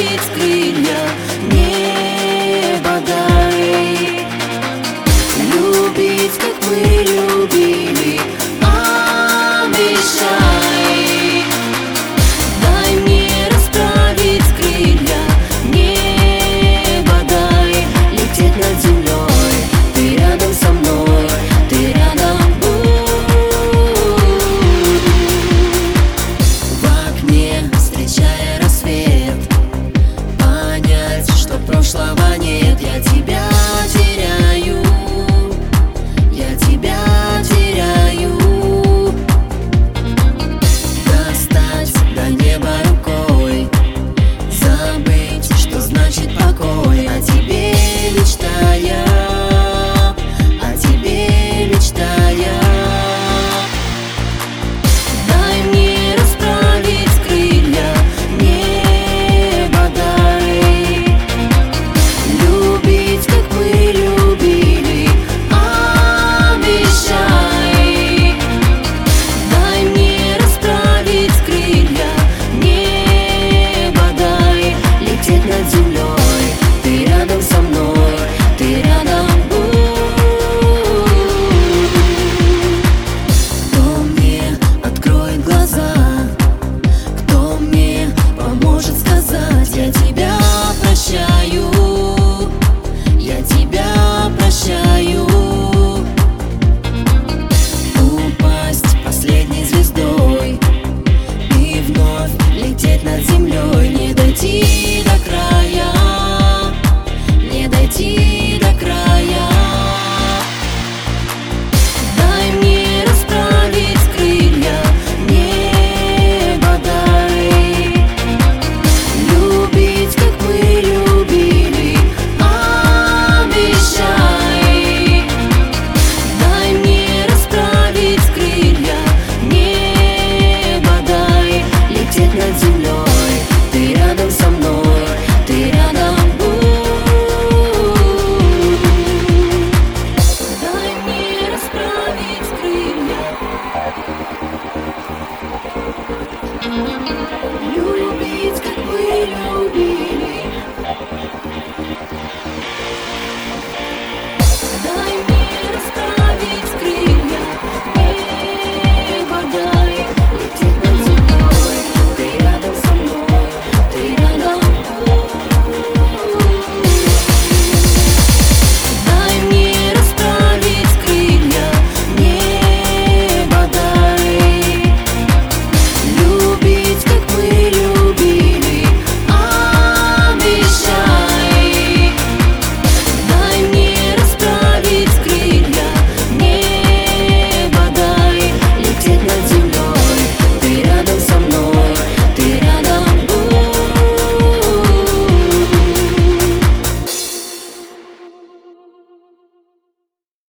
ведь крылья